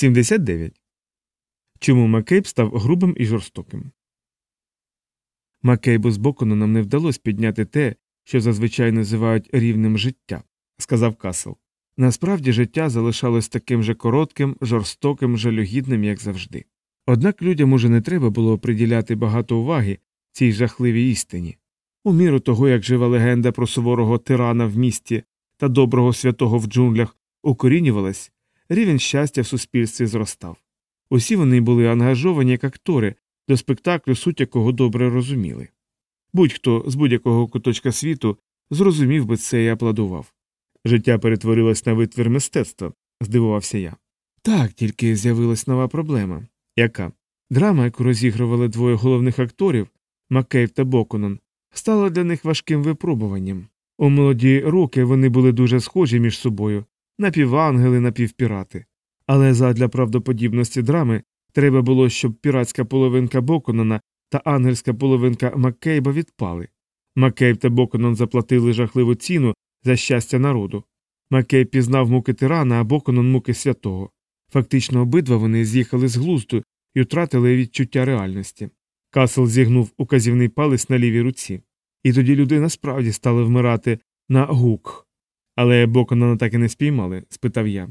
79. Чому Маккейб став грубим і жорстоким? Маккейбу з Бокононом не вдалося підняти те, що зазвичай називають рівнем життя, сказав Касл. Насправді життя залишалось таким же коротким, жорстоким, жалюгідним, як завжди. Однак людям уже не треба було приділяти багато уваги цій жахливій істині. У міру того, як жива легенда про суворого тирана в місті та доброго святого в джунглях укорінювалась, рівень щастя в суспільстві зростав. Усі вони були ангажовані як актори до спектаклю, суть якого добре розуміли. Будь-хто з будь-якого куточка світу зрозумів би це і аплодував. Життя перетворилось на витвір мистецтва, здивувався я. Так, тільки з'явилась нова проблема. Яка? Драма, яку розігрували двоє головних акторів Маккейв та Боконон, стала для них важким випробуванням. У молоді роки вони були дуже схожі між собою напівангели, напівпірати. Але задля правдоподібності драми треба було, щоб піратська половинка Боконона та ангельська половинка Маккейба відпали. Маккейб та Боконон заплатили жахливу ціну за щастя народу. Маккейб пізнав муки тирана, а Боконон муки святого. Фактично обидва вони з'їхали з глузду і втратили відчуття реальності. Касл зігнув указівний палець на лівій руці. І тоді людина справді стала вмирати на гук. Але Боконона так і не спіймали? спитав я.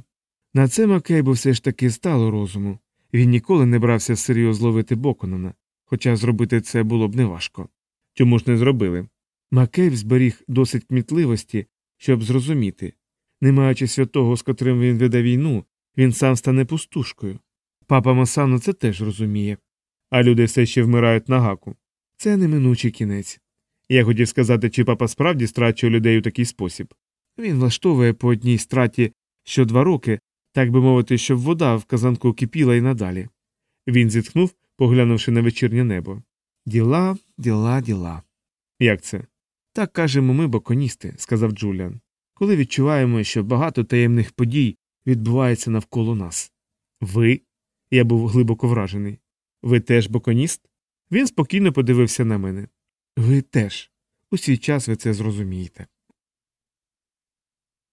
На це Маккейбу все ж таки стало розуму. Він ніколи не брався серйозно ловити Боконона, хоча зробити це було б неважко. Чому ж не зробили? Маккейб зберіг досить кмітливості, щоб зрозуміти. Не маючи святого, з котрим він веде війну, він сам стане пустушкою. Папа Масано це теж розуміє. А люди все ще вмирають на гаку. Це неминучий кінець. Я хотів сказати, чи папа справді страчує людей у такий спосіб. Він влаштовує по одній страті що два роки, так би мовити, щоб вода в казанку кипіла і надалі. Він зітхнув, поглянувши на вечірнє небо. Діла, діла, діла. Як це? Так кажемо ми, боконісти, сказав Джуліан, коли відчуваємо, що багато таємних подій відбувається навколо нас. Ви? Я був глибоко вражений. Ви теж боконіст? Він спокійно подивився на мене. Ви теж. У свій час ви це зрозумієте.